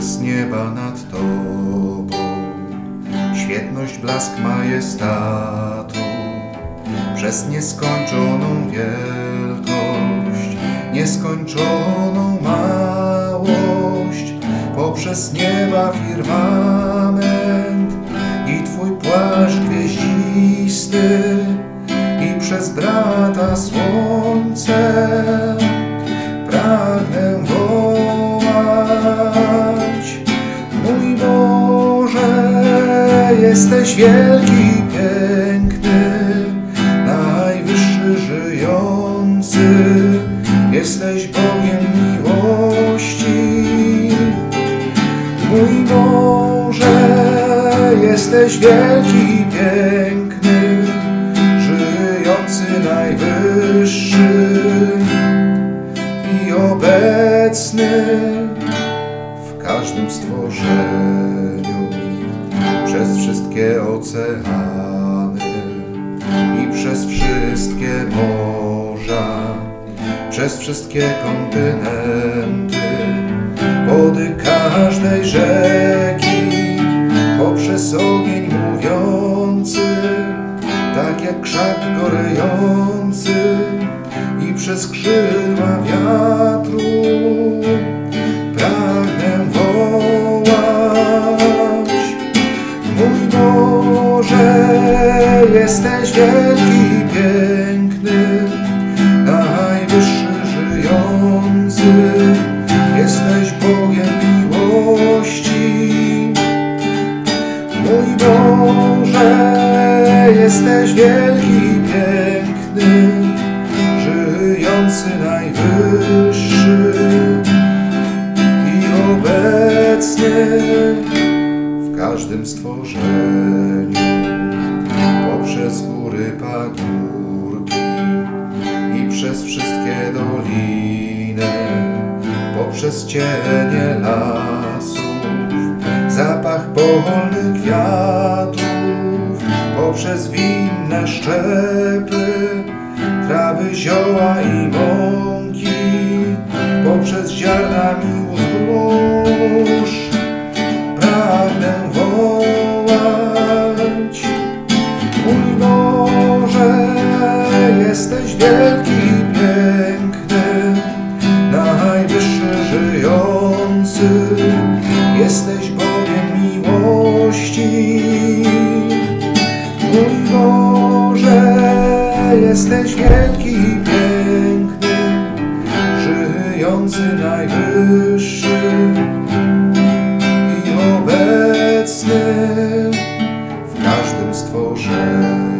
poprzez nieba nad Tobą. Świetność, blask majestatu, przez nieskończoną wielkość, nieskończoną małość, poprzez nieba firmament i Twój płaszcz gwieździsty jesteś wielki piękny, najwyższy żyjący, jesteś Bogiem miłości. Mój Boże, jesteś wielki piękny, żyjący najwyższy i obecny w każdym stworzeniu, przez wszystkie oceany i przez wszystkie morza, przez wszystkie kontynenty, wody każdej rzeki, poprzez ogień mówiący, tak jak krzak gorejący i przez skrzydła wiatru Boże, jesteś wielki i piękny, najwyższy żyjący, jesteś Bogiem miłości. Mój Boże, jesteś wielki i piękny, żyjący najwyższy. I obecny w każdym stworzeniu, doliny, poprzez cienie lasów, zapach polnych kwiatów, poprzez winne szczepy, trawy, zioła i mąki, poprzez ziarna miłu zbóż, pragnę wołać. Mój Boże, jesteś wielki Mój Boże, jesteś wielki i piękny, żyjący najwyższy i obecny w każdym stworzeniu.